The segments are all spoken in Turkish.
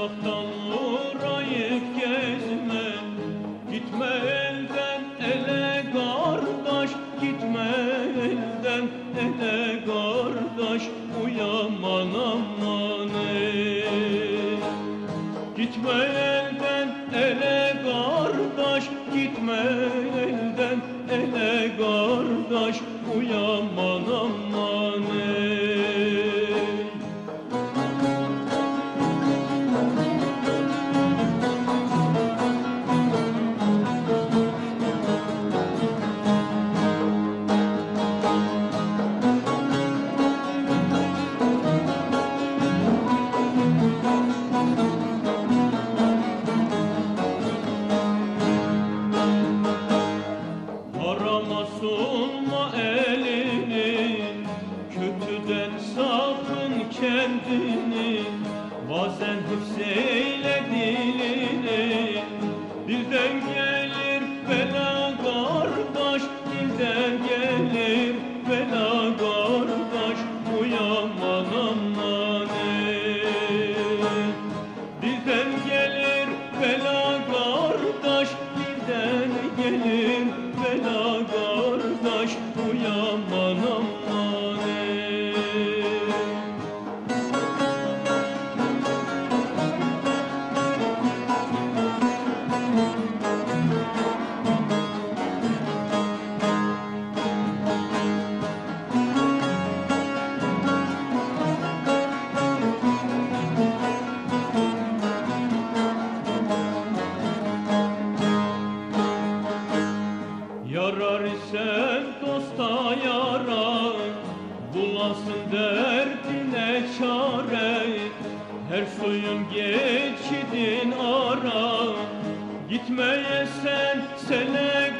Uzaktan uğrayıp gezme. Gitme elden ele kardeş Gitme elden ele kardeş Uyaman aman ey. Gitme elden ele kardeş Gitme elden ele kardeş Uyaman aman ey Sunma elini Kötüden sakın kendini. Bazen hıfzeyle dilini kardeş Uyaman Her suyun geçidin ara Gitmeye sen sene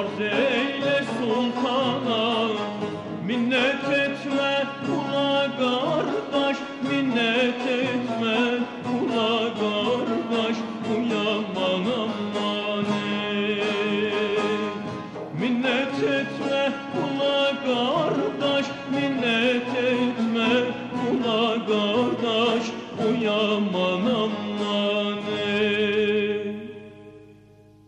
arz eyle sultana minnet etme